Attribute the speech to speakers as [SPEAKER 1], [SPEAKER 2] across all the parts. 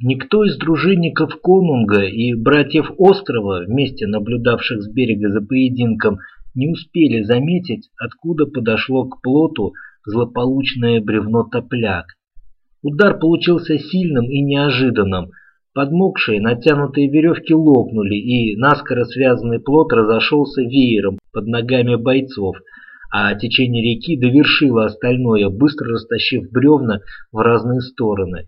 [SPEAKER 1] Никто из дружинников Конунга и братьев Острова, вместе наблюдавших с берега за поединком, не успели заметить, откуда подошло к плоту злополучное бревно топляк. Удар получился сильным и неожиданным. Подмокшие натянутые веревки лопнули, и наскоро связанный плот разошелся веером под ногами бойцов, а течение реки довершило остальное, быстро растащив бревна в разные стороны.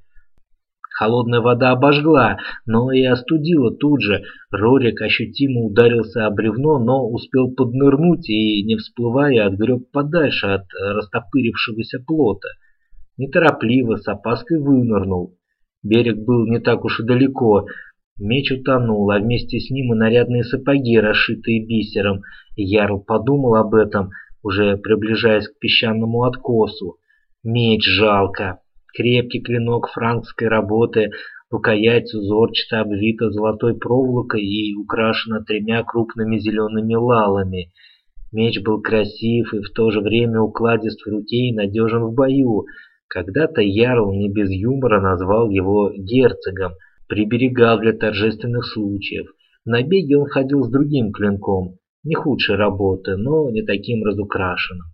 [SPEAKER 1] Холодная вода обожгла, но и остудила тут же. Рорик ощутимо ударился о бревно, но успел поднырнуть и, не всплывая, отгреб подальше от растопырившегося плота. Неторопливо, с опаской вынырнул. Берег был не так уж и далеко. Меч утонул, а вместе с ним и нарядные сапоги, расшитые бисером. Ярл подумал об этом, уже приближаясь к песчаному откосу. Меч жалко. Крепкий клинок франкской работы, рукоять узорчато обвита золотой проволокой и украшена тремя крупными зелеными лалами. Меч был красив и в то же время укладист в руке и надежен в бою. Когда-то Ярл не без юмора назвал его герцогом, приберегал для торжественных случаев. В набеге он ходил с другим клинком, не худшей работы, но не таким разукрашенным.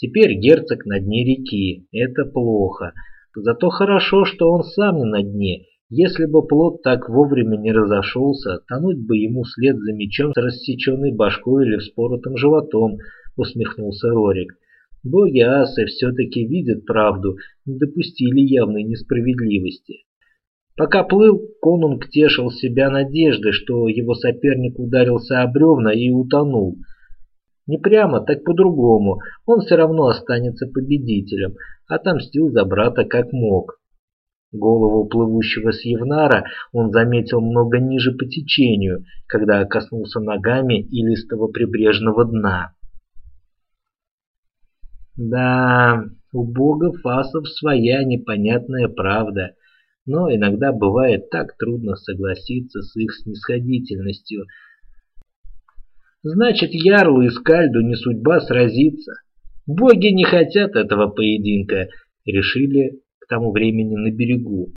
[SPEAKER 1] Теперь герцог на дне реки. Это плохо. Зато хорошо, что он сам не на дне. Если бы плод так вовремя не разошелся, тонуть бы ему след за мечом с рассеченной башкой или вспоротым животом, усмехнулся Рорик. Боги асы все-таки видят правду, не допустили явной несправедливости. Пока плыл, конунг тешил себя надеждой, что его соперник ударился о бревна и утонул – не прямо, так по-другому. Он все равно останется победителем, отомстил за брата как мог. Голову плывущего с Евнара он заметил много ниже по течению, когда коснулся ногами илистого прибрежного дна. Да, у бога фасов своя непонятная правда, но иногда бывает так трудно согласиться с их снисходительностью – Значит, Ярлу и Скальду не судьба сразиться. Боги не хотят этого поединка, решили к тому времени на берегу.